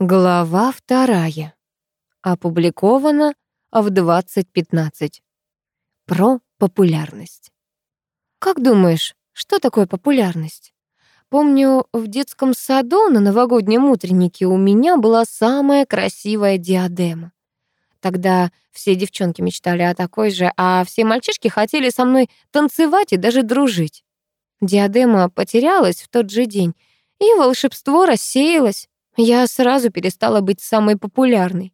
Глава вторая. Опубликована в 2015. Про популярность. Как думаешь, что такое популярность? Помню, в детском саду на новогоднем утреннике у меня была самая красивая диадема. Тогда все девчонки мечтали о такой же, а все мальчишки хотели со мной танцевать и даже дружить. Диадема потерялась в тот же день, и волшебство рассеялось. Я сразу перестала быть самой популярной.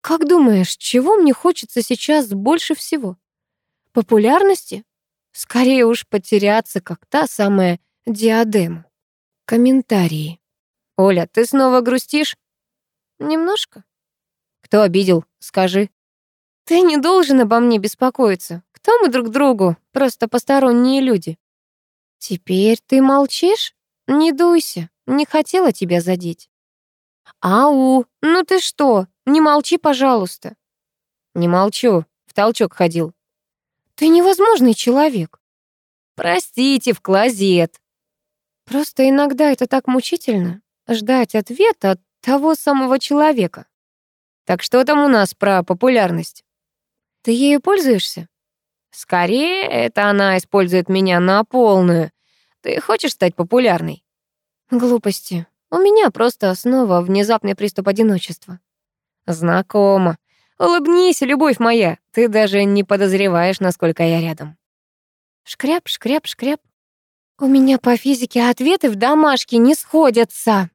Как думаешь, чего мне хочется сейчас больше всего? Популярности? Скорее уж потеряться, как та самая диадема. Комментарии. Оля, ты снова грустишь? Немножко. Кто обидел? Скажи. Ты не должен обо мне беспокоиться. Кто мы друг другу? Просто посторонние люди. Теперь ты молчишь? Не дуйся. Не хотела тебя задеть. Ау, ну ты что? Не молчи, пожалуйста. Не молчу, в толчок ходил. Ты невозможный человек. Простите, в клозет. Просто иногда это так мучительно ждать ответа от того самого человека. Так что там у нас про популярность? Ты ею пользуешься? Скорее, это она использует меня на полную. Ты хочешь стать популярной? Глупости. У меня просто снова внезапный приступ одиночества. Знакомо. Улыбнись, любовь моя. Ты даже не подозреваешь, насколько я рядом. Шкряп, шкряп, шкряп. У меня по физике ответы в домашке не сходятся,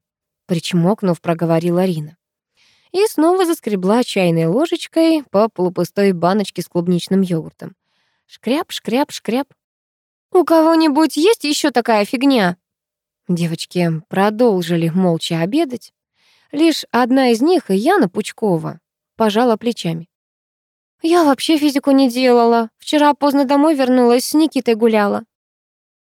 причмокнув, проговорила Рина. И снова заскребла чайной ложечкой по полупустой баночке с клубничным йогуртом. Шкряп, шкряп, шкряп. У кого-нибудь есть еще такая фигня? Девочки продолжили молча обедать. Лишь одна из них, Яна Пучкова, пожала плечами. «Я вообще физику не делала. Вчера поздно домой вернулась, с Никитой гуляла».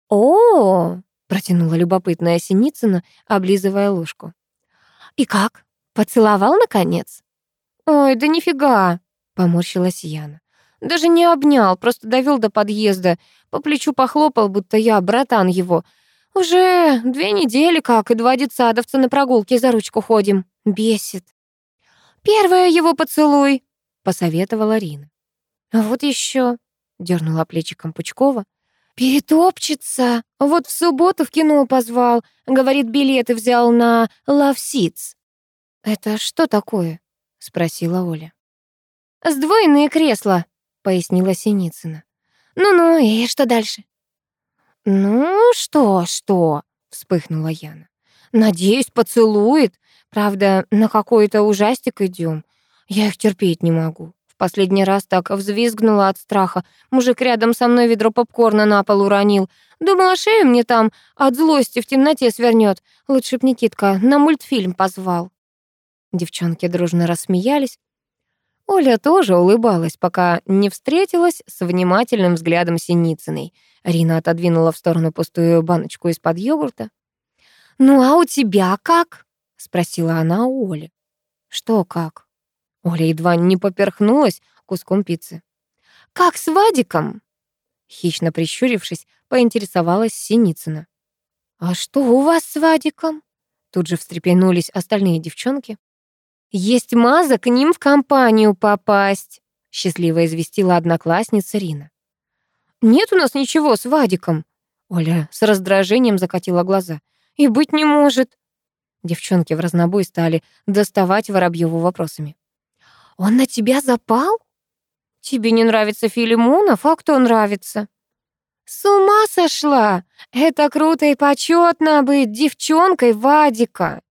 «О!», -о протянула любопытная Синицына, облизывая ложку. «И как? Поцеловал, наконец?» «Ой, да нифига!» — поморщилась Яна. «Даже не обнял, просто довел до подъезда. По плечу похлопал, будто я братан его. Уже две недели как, и два детсадовца на прогулке за ручку ходим. Бесит. Первое его поцелуй, посоветовала Рина. А вот еще, дернула плечиком Пучкова. Перетопчется. Вот в субботу в кино позвал. Говорит, билеты взял на Love Seats. Это что такое? спросила Оля. Сдвоенные кресла, пояснила Синицына. Ну-ну, и что дальше? «Ну, что, что?» — вспыхнула Яна. «Надеюсь, поцелует. Правда, на какой-то ужастик идем. Я их терпеть не могу. В последний раз так взвизгнула от страха. Мужик рядом со мной ведро попкорна на пол уронил. Думала, шею мне там от злости в темноте свернет. Лучше б Никитка на мультфильм позвал». Девчонки дружно рассмеялись. Оля тоже улыбалась, пока не встретилась с внимательным взглядом Синицыной — Рина отодвинула в сторону пустую баночку из-под йогурта. «Ну а у тебя как?» — спросила она у Оли. «Что как?» Оля едва не поперхнулась куском пиццы. «Как с Вадиком?» Хищно прищурившись, поинтересовалась Синицына. «А что у вас с Вадиком?» Тут же встрепенулись остальные девчонки. «Есть маза к ним в компанию попасть», — счастливо известила одноклассница Рина. «Нет у нас ничего с Вадиком». Оля с раздражением закатила глаза. «И быть не может». Девчонки в разнобой стали доставать Воробьеву вопросами. «Он на тебя запал?» «Тебе не нравится Филимонов, а кто нравится?» «С ума сошла! Это круто и почетно быть девчонкой Вадика!»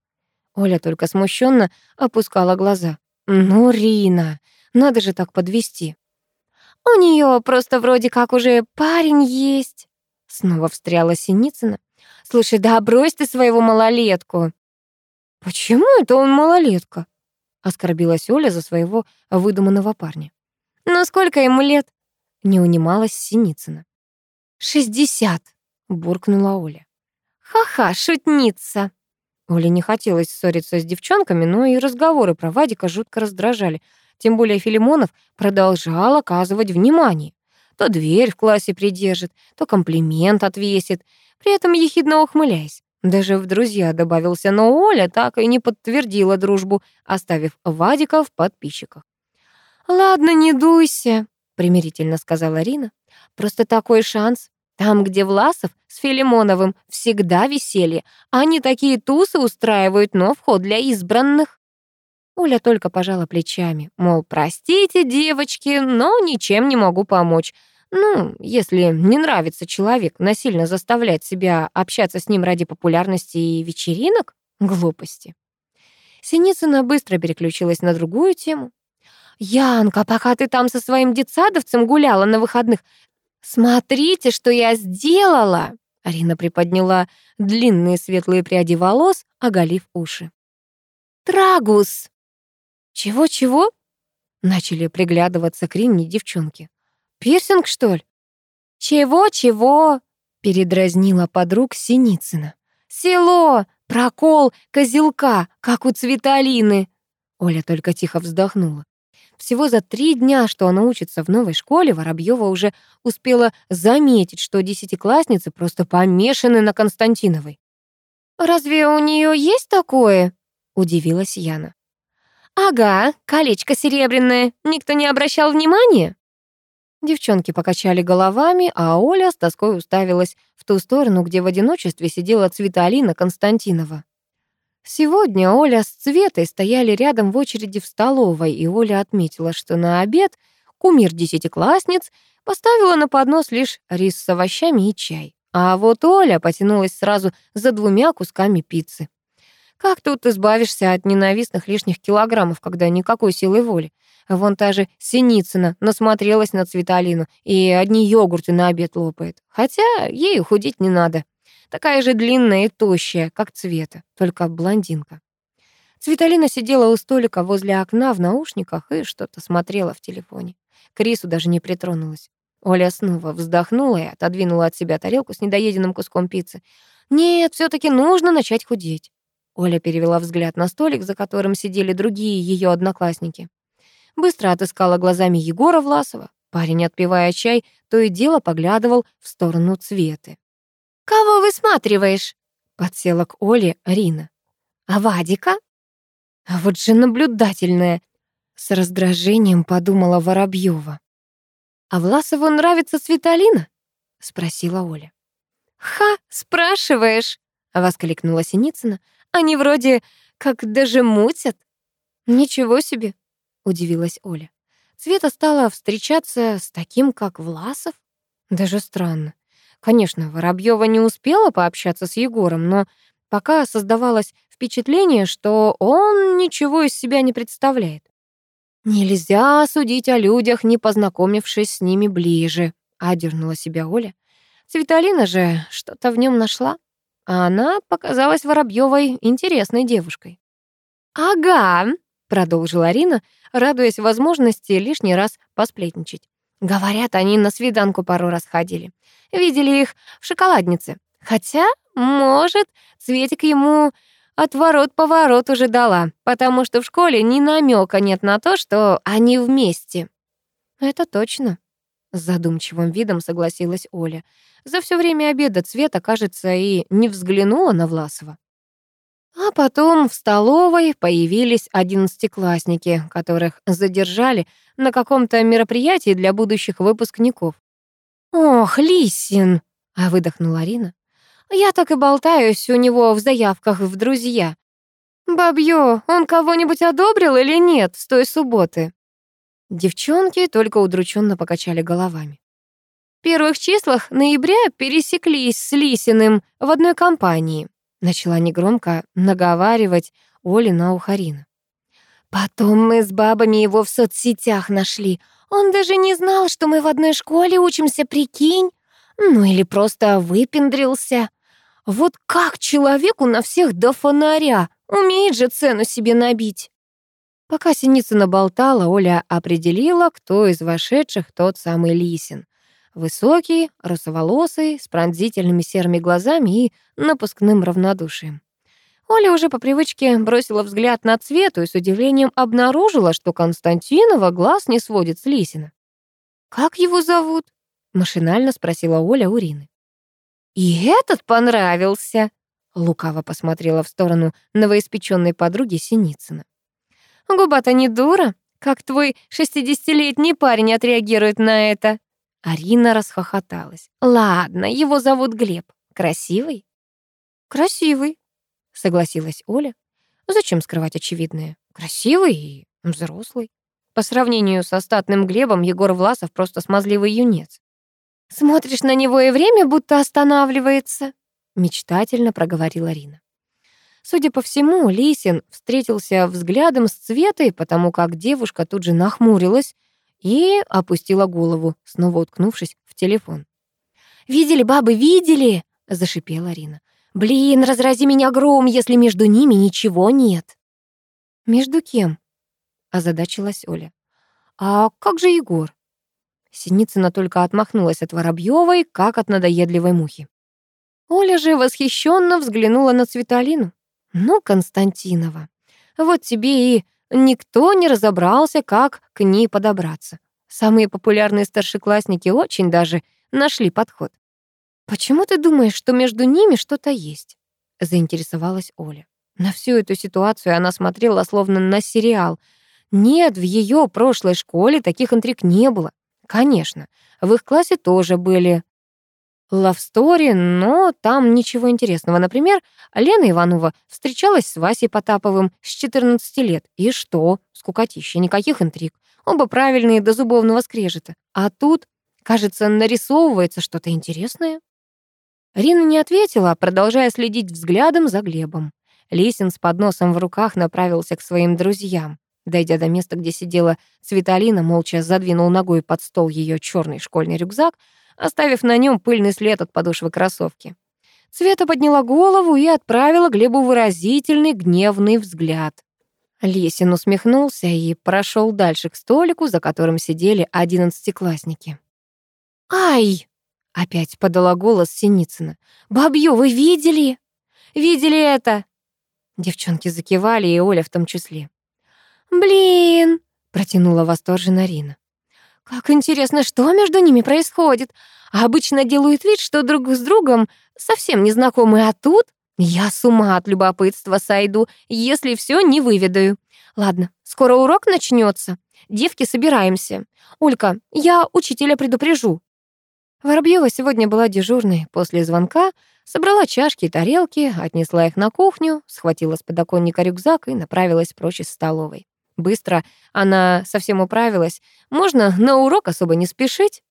Оля только смущенно опускала глаза. «Ну, Рина, надо же так подвести. У нее просто вроде как уже парень есть. Снова встряла Синицына. Слушай, да брось ты своего малолетку. Почему это он малолетка? Оскорбилась Оля за своего выдуманного парня. Ну сколько ему лет? Не унималась Синицына. «Шестьдесят», — буркнула Оля. «Ха-ха, шутница». Оле не хотелось ссориться с девчонками, но и разговоры про Вадика жутко раздражали. Тем более Филимонов продолжал оказывать внимание. То дверь в классе придержит, то комплимент отвесит, при этом ехидно ухмыляясь. Даже в друзья добавился, но Оля так и не подтвердила дружбу, оставив Вадика в подписчиках. «Ладно, не дуйся», — примирительно сказала Рина. «Просто такой шанс. Там, где Власов с Филимоновым всегда веселье. Они такие тусы устраивают, но вход для избранных». Оля только пожала плечами, мол, простите, девочки, но ничем не могу помочь. Ну, если не нравится человек, насильно заставлять себя общаться с ним ради популярности и вечеринок — глупости. Синицына быстро переключилась на другую тему. «Янка, пока ты там со своим детсадовцем гуляла на выходных, смотрите, что я сделала!» Арина приподняла длинные светлые пряди волос, оголив уши. «Трагус!» «Чего-чего?» Начали приглядываться к Рине девчонки. Пирсинг, что ли? Чего-чего? Передразнила подруг Синицына. Село, прокол, козелка, как у Цветалины. Оля только тихо вздохнула. Всего за три дня, что она учится в новой школе, Воробьева уже успела заметить, что десятиклассницы просто помешаны на Константиновой. «Разве у нее есть такое?» — удивилась Яна. «Ага, колечко серебряное. Никто не обращал внимания?» Девчонки покачали головами, а Оля с тоской уставилась в ту сторону, где в одиночестве сидела Цветалина Константинова. Сегодня Оля с Цветой стояли рядом в очереди в столовой, и Оля отметила, что на обед кумир десятиклассниц поставила на поднос лишь рис с овощами и чай. А вот Оля потянулась сразу за двумя кусками пиццы. Как тут избавишься от ненавистных лишних килограммов, когда никакой силы воли? Вон та же Синицына насмотрелась на Цветалину и одни йогурты на обед лопает. Хотя ей худеть не надо. Такая же длинная и тощая, как Цвета, только блондинка. Цветалина сидела у столика возле окна в наушниках и что-то смотрела в телефоне. К рису даже не притронулась. Оля снова вздохнула и отодвинула от себя тарелку с недоеденным куском пиццы. Нет, все таки нужно начать худеть. Оля перевела взгляд на столик, за которым сидели другие ее одноклассники. Быстро отыскала глазами Егора Власова. Парень, отпивая чай, то и дело поглядывал в сторону Цветы. «Кого высматриваешь?» — подсела к Оле Рина. «А Вадика?» «А вот же наблюдательная!» — с раздражением подумала Воробьева. «А Власову нравится Светалина?» — спросила Оля. «Ха, спрашиваешь!» — воскликнула Синицына. «Они вроде как даже мутят». «Ничего себе!» удивилась Оля. Света стала встречаться с таким, как Власов? Даже странно. Конечно, Воробьева не успела пообщаться с Егором, но пока создавалось впечатление, что он ничего из себя не представляет. «Нельзя судить о людях, не познакомившись с ними ближе», — одернула себя Оля. Светалина же что-то в нем нашла, а она показалась Воробьевой интересной девушкой. «Ага», — продолжила Арина, радуясь возможности лишний раз посплетничать. Говорят, они на свиданку пару раз ходили. Видели их в шоколаднице. Хотя, может, Цветик ему отворот-поворот уже дала, потому что в школе ни намека нет на то, что они вместе. Это точно. С задумчивым видом согласилась Оля. За все время обеда Цвета, кажется, и не взглянула на Власова. А потом в столовой появились одиннадцатиклассники, которых задержали на каком-то мероприятии для будущих выпускников. «Ох, Лисин!» — а выдохнула Арина. «Я так и болтаюсь у него в заявках в друзья. Бабьё, он кого-нибудь одобрил или нет с той субботы?» Девчонки только удрученно покачали головами. В первых числах ноября пересеклись с Лисиным в одной компании. Начала негромко наговаривать Оле на ухарина. Потом мы с бабами его в соцсетях нашли. Он даже не знал, что мы в одной школе учимся, прикинь. Ну или просто выпендрился. Вот как человеку на всех до фонаря? Умеет же цену себе набить. Пока Синицына болтала, Оля определила, кто из вошедших тот самый Лисин. Высокий, русоволосый, с пронзительными серыми глазами и напускным равнодушием. Оля уже по привычке бросила взгляд на Цвету и с удивлением обнаружила, что Константинова глаз не сводит с Лисина. «Как его зовут?» — машинально спросила Оля у Рины. «И этот понравился!» Лукаво посмотрела в сторону новоиспеченной подруги Синицына. «Губа-то не дура. Как твой шестидесятилетний парень отреагирует на это?» Арина расхохоталась. «Ладно, его зовут Глеб. Красивый?» «Красивый», — согласилась Оля. «Зачем скрывать очевидное? Красивый и взрослый. По сравнению со статным Глебом, Егор Власов просто смазливый юнец. «Смотришь на него, и время будто останавливается», — мечтательно проговорила Рина. Судя по всему, Лисин встретился взглядом с Цветой, потому как девушка тут же нахмурилась и опустила голову, снова уткнувшись в телефон. «Видели, бабы, видели?» — зашипела Рина. «Блин, разрази меня гром, если между ними ничего нет». «Между кем?» — озадачилась Оля. «А как же Егор?» Синицына только отмахнулась от Воробьёвой, как от надоедливой мухи. Оля же восхищенно взглянула на Цветалину. «Ну, Константинова, вот тебе и никто не разобрался, как к ней подобраться. Самые популярные старшеклассники очень даже нашли подход. «Почему ты думаешь, что между ними что-то есть?» — заинтересовалась Оля. На всю эту ситуацию она смотрела словно на сериал. Нет, в ее прошлой школе таких интриг не было. Конечно, в их классе тоже были лавстори, но там ничего интересного. Например, Лена Иванова встречалась с Васей Потаповым с 14 лет. И что? Скукотища, никаких интриг. Оба правильные до зубовного скрежета. А тут, кажется, нарисовывается что-то интересное. Рина не ответила, продолжая следить взглядом за Глебом. Лисин с подносом в руках направился к своим друзьям. Дойдя до места, где сидела Цветалина, молча задвинул ногой под стол ее черный школьный рюкзак, оставив на нем пыльный след от подошвы кроссовки. Света подняла голову и отправила Глебу выразительный гневный взгляд. Лисин усмехнулся и прошел дальше к столику, за которым сидели одиннадцатиклассники. «Ай!» — опять подала голос Синицына. «Бабью, вы видели? Видели это?» Девчонки закивали, и Оля в том числе. «Блин!» — протянула восторженно Рина. «Как интересно, что между ними происходит? Обычно делают вид, что друг с другом совсем не знакомы, а тут я с ума от любопытства сойду, если все не выведаю. Ладно, скоро урок начнется. Девки, собираемся. Олька, я учителя предупрежу». Воробьева сегодня была дежурной после звонка, Собрала чашки и тарелки, отнесла их на кухню, схватила с подоконника рюкзак и направилась прочь из столовой. Быстро она совсем управилась. Можно на урок особо не спешить.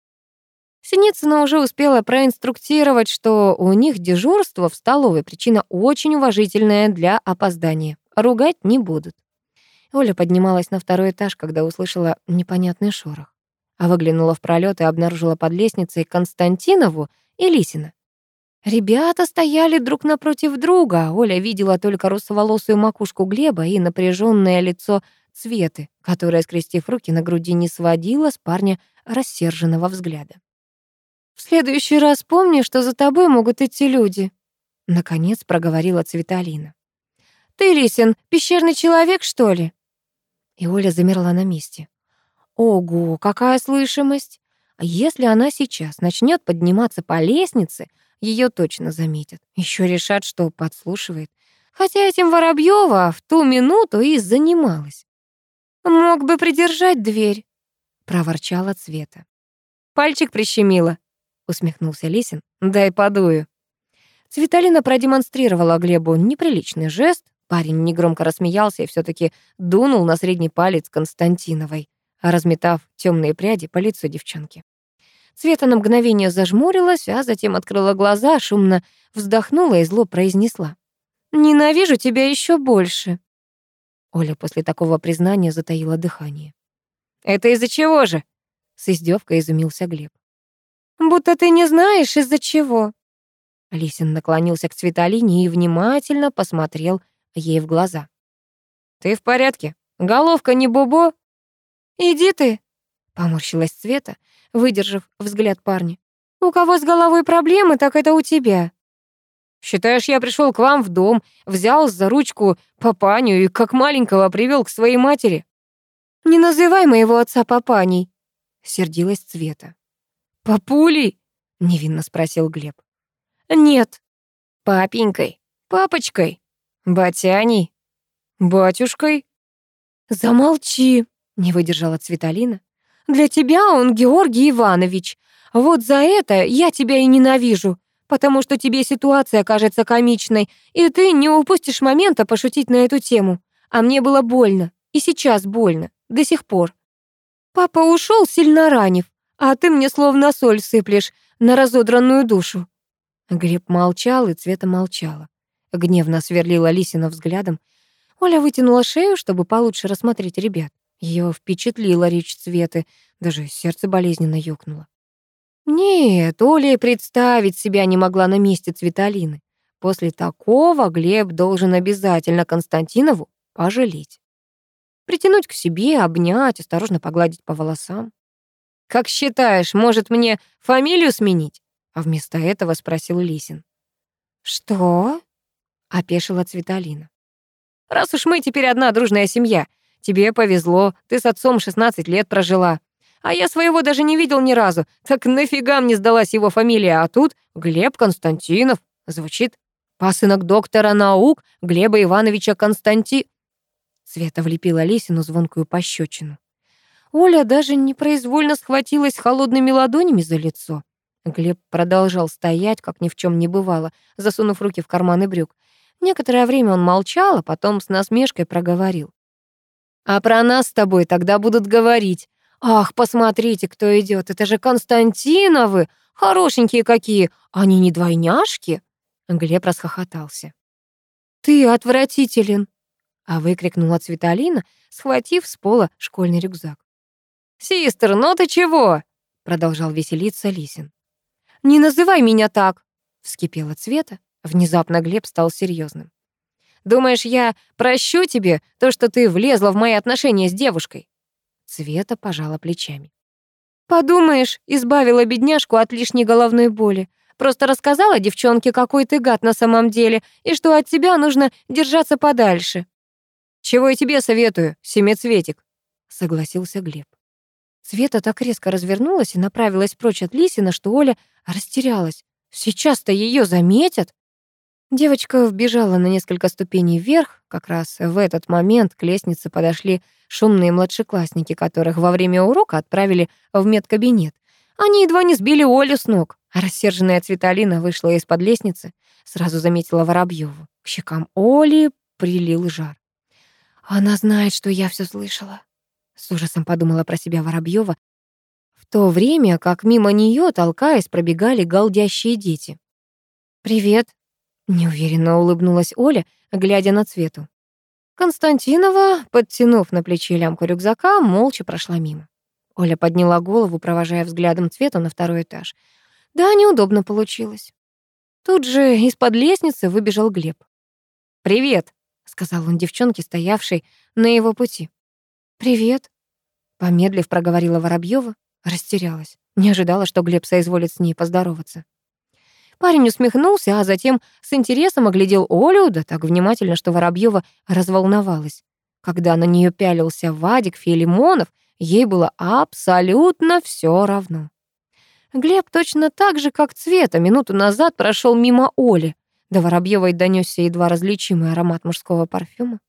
Синицына уже успела проинструктировать, что у них дежурство в столовой причина очень уважительная для опоздания. Ругать не будут. Оля поднималась на второй этаж, когда услышала непонятный шорох. А выглянула в пролет и обнаружила под лестницей Константинову и Лисина. Ребята стояли друг напротив друга. Оля видела только русоволосую макушку Глеба и напряженное лицо Цветы, которая, скрестив руки на груди, не сводила с парня рассерженного взгляда. «В следующий раз помни, что за тобой могут идти люди», — наконец проговорила Цветалина. «Ты, Лисин, пещерный человек, что ли?» И Оля замерла на месте. «Ого, какая слышимость! Если она сейчас начнет подниматься по лестнице, ее точно заметят. Еще решат, что подслушивает. Хотя этим Воробьева в ту минуту и занималась. «Мог бы придержать дверь», — проворчала Цвета. «Пальчик прищемила», — усмехнулся Лисин. «Дай подую». Цветалина продемонстрировала Глебу неприличный жест. Парень негромко рассмеялся и все таки дунул на средний палец Константиновой, разметав темные пряди по лицу девчонки. Света на мгновение зажмурилась, а затем открыла глаза, шумно вздохнула и зло произнесла. «Ненавижу тебя еще больше». Оля после такого признания затаила дыхание. «Это из-за чего же?» — с издевкой изумился Глеб. «Будто ты не знаешь, из-за чего». Лисин наклонился к Цветалине и внимательно посмотрел ей в глаза. «Ты в порядке? Головка не бобо?» «Иди ты!» — поморщилась Цвета, выдержав взгляд парня. «У кого с головой проблемы, так это у тебя». «Считаешь, я пришел к вам в дом, взял за ручку папаню и как маленького привел к своей матери?» «Не называй моего отца папаней», — сердилась Цвета. «Папулей?» — невинно спросил Глеб. «Нет, папенькой», Папочкой? Батяней? Батюшкой? Замолчи, не выдержала Цветалина. Для тебя он Георгий Иванович. Вот за это я тебя и ненавижу, потому что тебе ситуация кажется комичной, и ты не упустишь момента пошутить на эту тему. А мне было больно, и сейчас больно, до сих пор. Папа ушел, сильно ранив, а ты мне словно соль сыплешь на разодранную душу. Глеб молчал, и Цвета молчала. Гневно сверлила Лисина взглядом. Оля вытянула шею, чтобы получше рассмотреть ребят. Ее впечатлила речь Цветы, даже сердце болезненно ёкнуло. Нет, Оля и представить себя не могла на месте Цветалины. После такого Глеб должен обязательно Константинову пожалеть. Притянуть к себе, обнять, осторожно погладить по волосам. «Как считаешь, может мне фамилию сменить?» А вместо этого спросил Лисин. «Что?» — опешила Цветалина. «Раз уж мы теперь одна дружная семья, тебе повезло, ты с отцом 16 лет прожила. А я своего даже не видел ни разу, так нафига мне сдалась его фамилия, а тут Глеб Константинов. Звучит пасынок доктора наук Глеба Ивановича Константи...» Света влепила Лисину звонкую пощечину. Оля даже непроизвольно схватилась холодными ладонями за лицо. Глеб продолжал стоять, как ни в чем не бывало, засунув руки в карманы брюк. Некоторое время он молчал, а потом с насмешкой проговорил. «А про нас с тобой тогда будут говорить. Ах, посмотрите, кто идет, это же Константиновы! Хорошенькие какие! Они не двойняшки?» Глеб расхохотался. «Ты отвратителен!» а выкрикнула Цветалина, схватив с пола школьный рюкзак. «Систер, ну ты чего?» продолжал веселиться Лисин. «Не называй меня так!» — вскипела Цвета. Внезапно Глеб стал серьезным. «Думаешь, я прощу тебе то, что ты влезла в мои отношения с девушкой?» Цвета пожала плечами. «Подумаешь, избавила бедняжку от лишней головной боли. Просто рассказала девчонке, какой ты гад на самом деле, и что от тебя нужно держаться подальше». «Чего я тебе советую, семицветик?» — согласился Глеб. Света так резко развернулась и направилась прочь от Лисина, что Оля растерялась. Сейчас-то ее заметят. Девочка вбежала на несколько ступеней вверх. Как раз в этот момент к лестнице подошли шумные младшеклассники, которых во время урока отправили в медкабинет. Они едва не сбили Олю с ног. А рассерженная Цветалина вышла из-под лестницы, сразу заметила Воробьеву. К щекам Оли прилил жар. Она знает, что я все слышала. С ужасом подумала про себя Воробьева, в то время как мимо нее, толкаясь, пробегали галдящие дети. «Привет», — неуверенно улыбнулась Оля, глядя на Цвету. Константинова, подтянув на плечи лямку рюкзака, молча прошла мимо. Оля подняла голову, провожая взглядом Цвету на второй этаж. Да, неудобно получилось. Тут же из-под лестницы выбежал Глеб. «Привет», — сказал он девчонке, стоявшей на его пути. «Привет», — помедлив проговорила Воробьева, растерялась. Не ожидала, что Глеб соизволит с ней поздороваться. Парень усмехнулся, а затем с интересом оглядел Олю, да так внимательно, что Воробьева разволновалась. Когда на нее пялился Вадик Филимонов, ей было абсолютно все равно. Глеб точно так же, как Цвета, минуту назад прошел мимо Оли. До Воробьевой донесся едва различимый аромат мужского парфюма.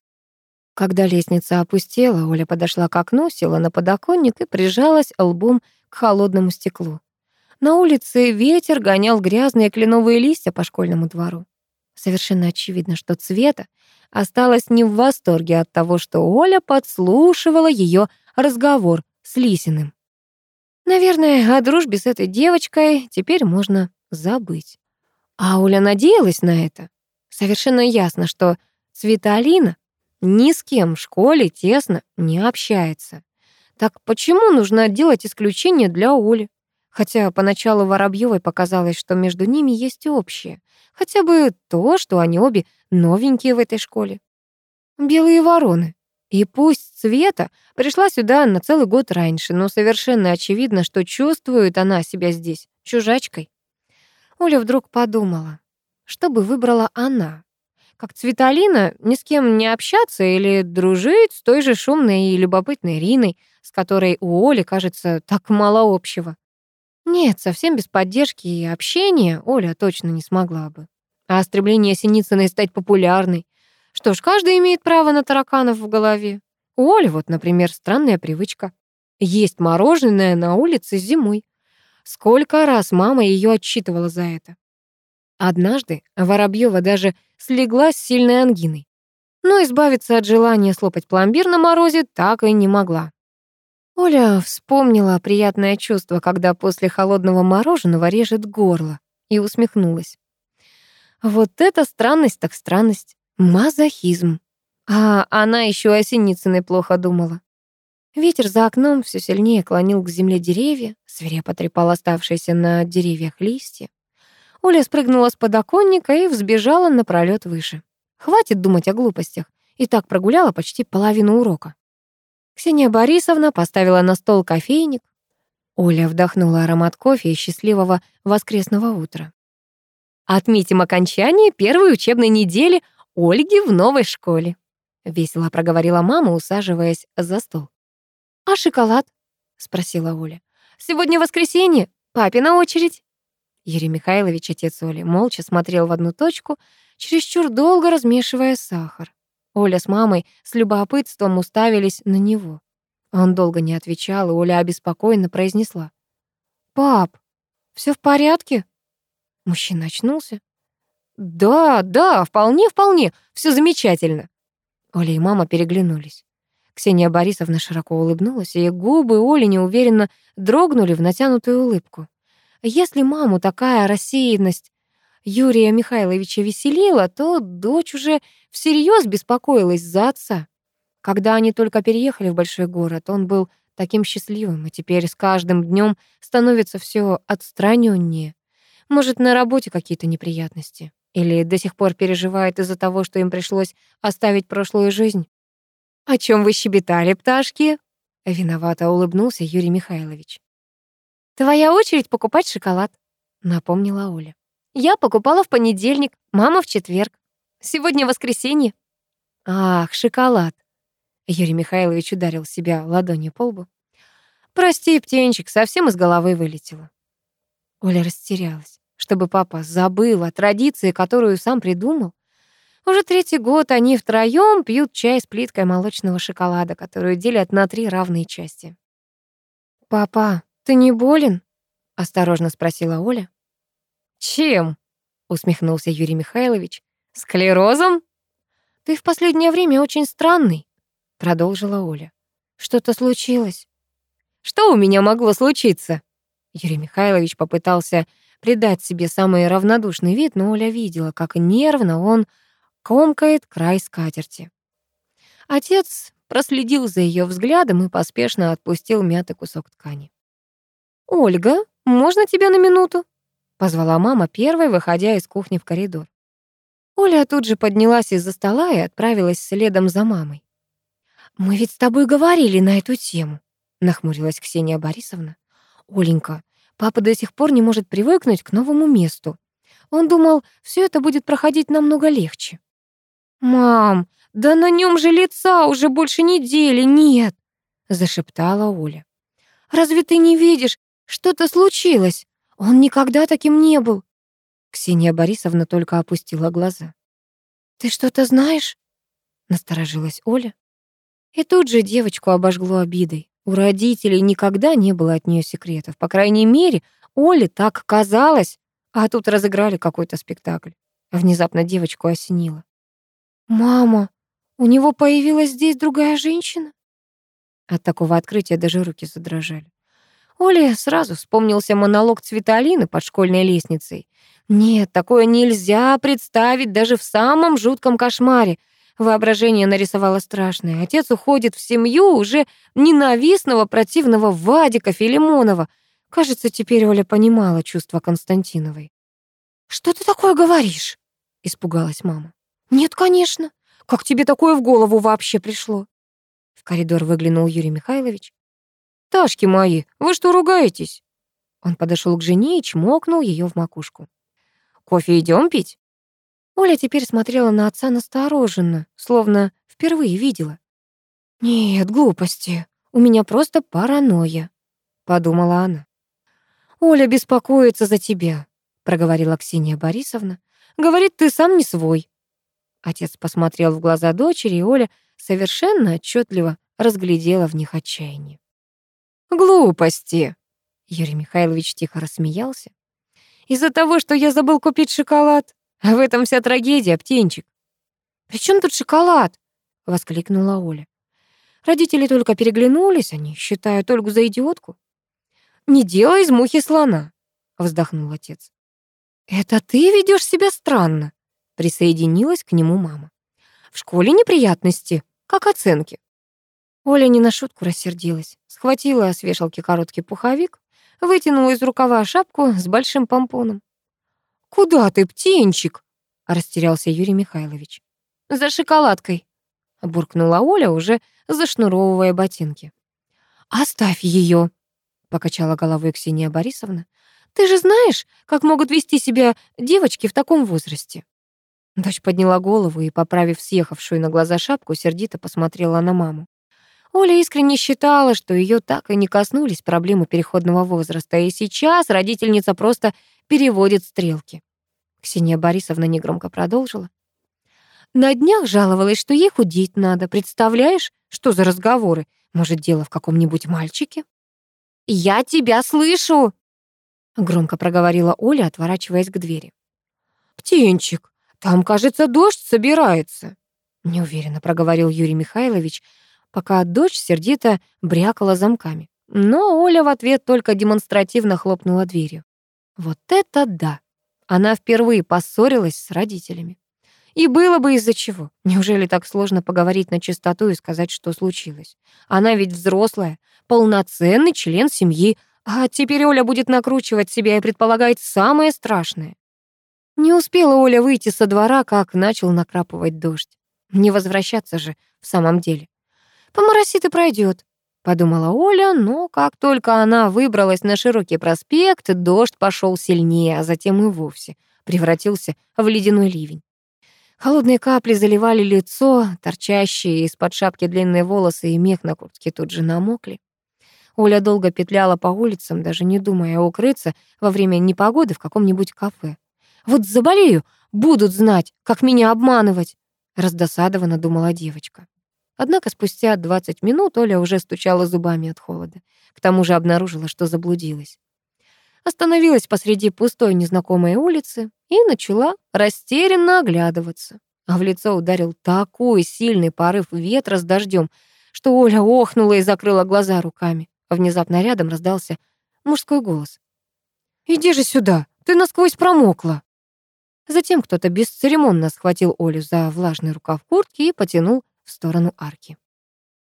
Когда лестница опустела, Оля подошла к окну, села на подоконник и прижалась лбом к холодному стеклу. На улице ветер гонял грязные кленовые листья по школьному двору. Совершенно очевидно, что Цвета осталась не в восторге от того, что Оля подслушивала ее разговор с Лисиным. Наверное, о дружбе с этой девочкой теперь можно забыть. А Оля надеялась на это. Совершенно ясно, что Цветалина ни с кем в школе тесно не общается. Так почему нужно делать исключение для Оли? Хотя поначалу Воробьевой показалось, что между ними есть общее. Хотя бы то, что они обе новенькие в этой школе. Белые вороны. И пусть Света пришла сюда на целый год раньше, но совершенно очевидно, что чувствует она себя здесь чужачкой. Оля вдруг подумала, что бы выбрала она, как Цветалина, ни с кем не общаться или дружить с той же шумной и любопытной Риной, с которой у Оли, кажется, так мало общего. Нет, совсем без поддержки и общения Оля точно не смогла бы. А стремление Синицыной стать популярной. Что ж, каждый имеет право на тараканов в голове. У Оли вот, например, странная привычка. Есть мороженое на улице зимой. Сколько раз мама ее отчитывала за это. Однажды Воробьева даже слегла с сильной ангиной. Но избавиться от желания слопать пломбир на морозе так и не могла. Оля вспомнила приятное чувство, когда после холодного мороженого режет горло, и усмехнулась. Вот это странность так странность. Мазохизм. А она еще о Синицыной плохо думала. Ветер за окном все сильнее клонил к земле деревья, свирепо трепал оставшиеся на деревьях листья. Оля спрыгнула с подоконника и взбежала напролёт выше. Хватит думать о глупостях. И так прогуляла почти половину урока. Ксения Борисовна поставила на стол кофейник. Оля вдохнула аромат кофе и счастливого воскресного утра. Отметим окончание первой учебной недели Ольги в новой школе. Весело проговорила мама, усаживаясь за стол. «А шоколад?» — спросила Оля. «Сегодня воскресенье, папина очередь». Юрий Михайлович, отец Оли, молча смотрел в одну точку, чересчур долго размешивая сахар. Оля с мамой с любопытством уставились на него. Он долго не отвечал, и Оля обеспокоенно произнесла. «Пап, все в порядке?» Мужчина очнулся. «Да, да, вполне, вполне, все замечательно». Оля и мама переглянулись. Ксения Борисовна широко улыбнулась, и губы Оли неуверенно дрогнули в натянутую улыбку. Если маму такая рассеянность Юрия Михайловича веселила, то дочь уже всерьез беспокоилась за отца. Когда они только переехали в большой город, он был таким счастливым, и теперь с каждым днем становится все отстраненнее. Может, на работе какие-то неприятности? Или до сих пор переживает из-за того, что им пришлось оставить прошлую жизнь? «О чем вы щебетали, пташки?» Виновато улыбнулся Юрий Михайлович. «Твоя очередь покупать шоколад», — напомнила Оля. Я покупала в понедельник, мама в четверг. Сегодня воскресенье. Ах, шоколад. Юрий Михайлович ударил себя ладонью по лбу. Прости, птенчик, совсем из головы вылетело. Оля растерялась. Чтобы папа забыл о традиции, которую сам придумал. Уже третий год они втроем пьют чай с плиткой молочного шоколада, которую делят на три равные части. «Папа, ты не болен?» — осторожно спросила Оля. «Чем?» — усмехнулся Юрий Михайлович. «Склерозом?» «Ты в последнее время очень странный», — продолжила Оля. «Что-то случилось?» «Что у меня могло случиться?» Юрий Михайлович попытался придать себе самый равнодушный вид, но Оля видела, как нервно он комкает край скатерти. Отец проследил за ее взглядом и поспешно отпустил мятый кусок ткани. «Ольга, можно тебя на минуту?» Позвала мама первой, выходя из кухни в коридор. Оля тут же поднялась из-за стола и отправилась следом за мамой. «Мы ведь с тобой говорили на эту тему», — нахмурилась Ксения Борисовна. «Оленька, папа до сих пор не может привыкнуть к новому месту. Он думал, все это будет проходить намного легче». «Мам, да на нем же лица уже больше недели нет», — зашептала Оля. «Разве ты не видишь, что-то случилось? Он никогда таким не был. Ксения Борисовна только опустила глаза. Ты что-то знаешь? Насторожилась Оля. И тут же девочку обожгло обидой. У родителей никогда не было от нее секретов. По крайней мере, Оле так казалось. А тут разыграли какой-то спектакль. Внезапно девочку осенило. «Мама, у него появилась здесь другая женщина?» От такого открытия даже руки задрожали. Оле сразу вспомнился монолог Цветалины под школьной лестницей. Нет, такое нельзя представить даже в самом жутком кошмаре. Воображение нарисовало страшное. Отец уходит в семью уже ненавистного, противного Вадика Филимонова. Кажется, теперь Оля понимала чувства Константиновой. «Что ты такое говоришь?» — испугалась мама. «Нет, конечно. Как тебе такое в голову вообще пришло?» В коридор выглянул Юрий Михайлович. «Ташки мои, вы что ругаетесь?» Он подошел к жене и чмокнул ее в макушку. «Кофе идем пить?» Оля теперь смотрела на отца настороженно, словно впервые видела. «Нет, глупости, у меня просто паранойя», — подумала она. «Оля беспокоится за тебя», — проговорила Ксения Борисовна. Говорит, ты сам не свой. Отец посмотрел в глаза дочери, и Оля совершенно отчетливо разглядела в них отчаяние. «Глупости!» Юрий Михайлович тихо рассмеялся. «Из-за того, что я забыл купить шоколад. В этом вся трагедия, птенчик». «При чем тут шоколад?» — воскликнула Оля. Родители только переглянулись, они считают Ольгу за идиотку. «Не делай из мухи слона», — вздохнул отец. «Это ты ведешь себя странно», — присоединилась к нему мама. «В школе неприятности, как оценки». Оля не на шутку рассердилась, схватила с вешалки короткий пуховик, вытянула из рукава шапку с большим помпоном. «Куда ты, птенчик?» — растерялся Юрий Михайлович. «За шоколадкой», — буркнула Оля, уже зашнуровывая ботинки. «Оставь ее, покачала головой Ксения Борисовна. «Ты же знаешь, как могут вести себя девочки в таком возрасте?» Дочь подняла голову и, поправив съехавшую на глаза шапку, сердито посмотрела на маму. Оля искренне считала, что ее так и не коснулись проблемы переходного возраста, и сейчас родительница просто переводит стрелки. Ксения Борисовна негромко продолжила. На днях жаловалась, что ей худеть надо. Представляешь, что за разговоры? Может, дело в каком-нибудь мальчике? «Я тебя слышу!» Громко проговорила Оля, отворачиваясь к двери. «Птенчик, там, кажется, дождь собирается», неуверенно проговорил Юрий Михайлович, пока дочь сердито брякала замками. Но Оля в ответ только демонстративно хлопнула дверью. Вот это да! Она впервые поссорилась с родителями. И было бы из-за чего. Неужели так сложно поговорить на чистоту и сказать, что случилось? Она ведь взрослая, полноценный член семьи, а теперь Оля будет накручивать себя и предполагать самое страшное. Не успела Оля выйти со двора, как начал накрапывать дождь. Не возвращаться же в самом деле. Поморосит и пройдет, подумала Оля, но как только она выбралась на широкий проспект, дождь пошел сильнее, а затем и вовсе превратился в ледяной ливень. Холодные капли заливали лицо, торчащие из-под шапки длинные волосы и мех на куртке тут же намокли. Оля долго петляла по улицам, даже не думая укрыться во время непогоды в каком-нибудь кафе. «Вот заболею, будут знать, как меня обманывать!» Раздосадованно думала девочка. Однако спустя 20 минут Оля уже стучала зубами от холода. К тому же обнаружила, что заблудилась. Остановилась посреди пустой незнакомой улицы, и начала растерянно оглядываться. А в лицо ударил такой сильный порыв ветра с дождем, что Оля охнула и закрыла глаза руками. Внезапно рядом раздался мужской голос. «Иди же сюда, ты насквозь промокла». Затем кто-то бесцеремонно схватил Олю за влажный рукав куртки и потянул в сторону арки.